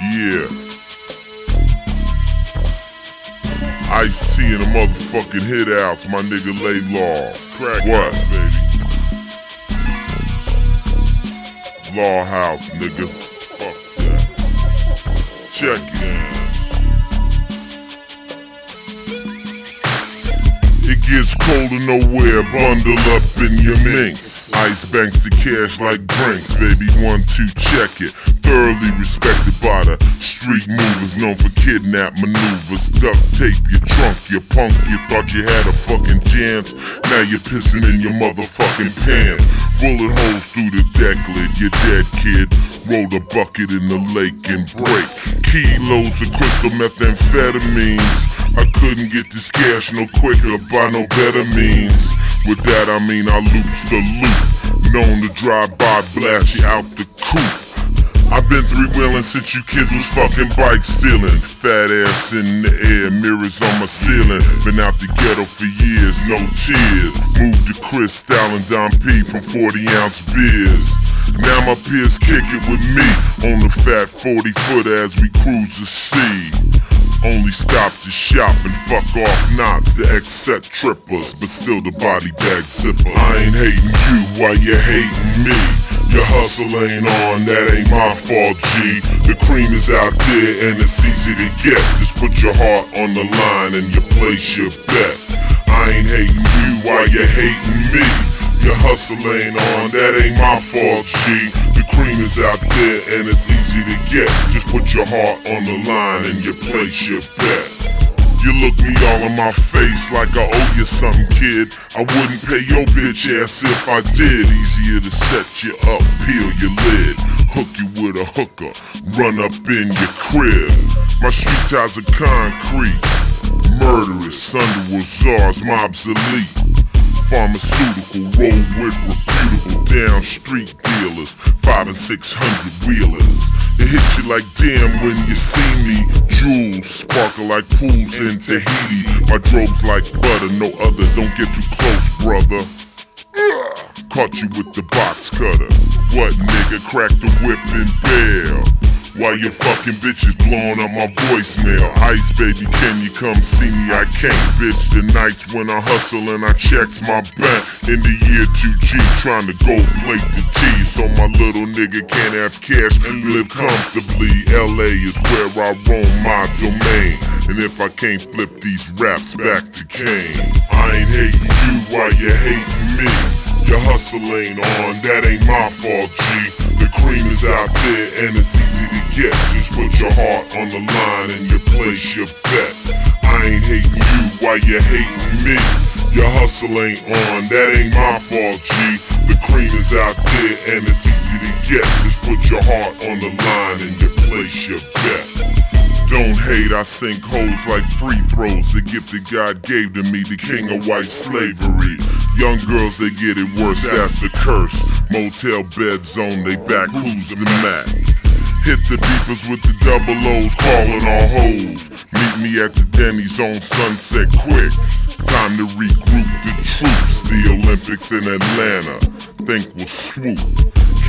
Yeah. Ice-T in a motherfucking hit house, my nigga lay law. Crack what, house, baby? Law house, nigga. Fuck that. Check it. It gets colder nowhere, bundle up in your minks. Ice banks the cash like drinks, baby. One, two, check it. Thoroughly respected by the street movers, known for kidnap maneuvers. Duct tape your trunk, you punk. You thought you had a fucking chance. Now you're pissing in your motherfucking pants. Bullet holes through the deck lid, you're dead, kid. Roll the bucket in the lake and break. Kilos of crystal methamphetamines. I couldn't get this cash no quicker by no better means. With that I mean I loops the loop. Known to drive by, blast you out the coop. I've been three wheeling since you kids was fucking bike stealing. Fat ass in the air, mirrors on my ceiling. Been out the ghetto for years, no tears. Moved to Cristal and Don P from 40 ounce beers. Now my peers kick it with me on the fat 40 foot as we cruise the sea. Only stop to shop and fuck off knots, the except trippers, but still the body bag zipper. I ain't hating you while you hating me. Your hustle ain't on, that ain't my fault, G. The cream is out there and it's easy to get. Just put your heart on the line and you place your bet. I ain't hating you while you hating me. Your hustle ain't on, that ain't my fault, G. Is out there and it's easy to get. Just put your heart on the line and you place your bet. You look me all in my face like I owe you something, kid. I wouldn't pay your bitch ass if I did. Easier to set you up, peel your lid, hook you with a hooker, run up in your crib. My street ties are concrete, murderous, Underwood czars, mobs elite. Pharmaceutical, roll with reputable down street dealers, five and six hundred wheelers. It hits you like damn when you see me. Jewels sparkle like pools in Tahiti. My drobe's like butter, no other. Don't get too close, brother. Caught you with the box cutter. What nigga? Crack the whip and bail. While your fucking bitch is blowing up my voicemail. Ice baby, can you come see me? I can't, bitch. The nights when I hustle and I checks my bank. In the year 2G, trying to go plate the tea. So my little nigga can't have cash and live comfortably. LA is where I roam my domain. And if I can't flip these raps back to Kane, I ain't hating you while you hating me. Your hustle ain't on, that ain't my fault, G. Is out there and it's easy to get. Just put your heart on the line and you place your bet. I ain't hating you why you hating me. Your hustle ain't on, that ain't my fault, G. The cream is out there and it's easy to get. Just put your heart on the line and you place your bet. Don't hate, I sink holes like free throws. The gift that God gave to me, the king of white slavery. Young girls, they get it worse, that's the curse. Motel beds on they back, who's the Mac? Hit the beepers with the double O's, calling all hoes. Meet me at the Denny's on Sunset quick. Time to regroup the troops, the Olympics in Atlanta. Think we'll swoop.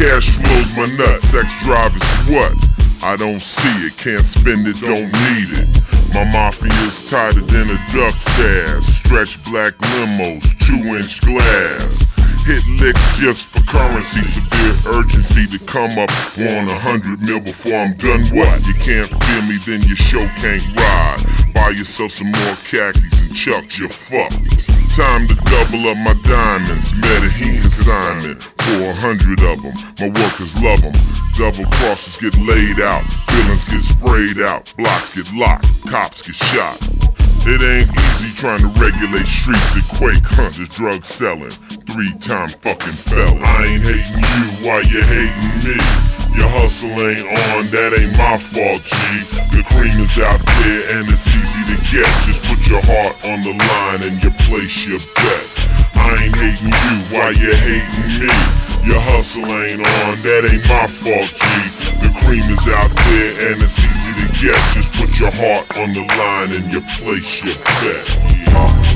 Cash flows my nuts, sex drive is what? I don't see it, can't spend it, don't need it. My mafia is tighter than a duck's ass. Stretch black limos, two inch glass. Hit licks just for currency, severe urgency to come up on a hundred mil before I'm done. What? You can't feel me, then your show can't ride. Buy yourself some more khakis and chuck your fuck. Time to double up my diamonds. Medellin consignment for a hundred of them. My workers love them. Double crosses get laid out. Villains get sprayed out. Blocks get locked. Cops get shot. It ain't easy trying to regulate streets at Quake Hunters, drug selling. Three time fucking felon. I ain't hating you while you hating me. Your hustle ain't on, that ain't my fault, G. The cream is out there and it's easy to get. Just put your heart on the line and you place your bet. I ain't hating you why you hating me. Your hustle ain't on, that ain't my fault, G. The cream is out there and it's easy to get. Just put your heart on the line and you place your bet.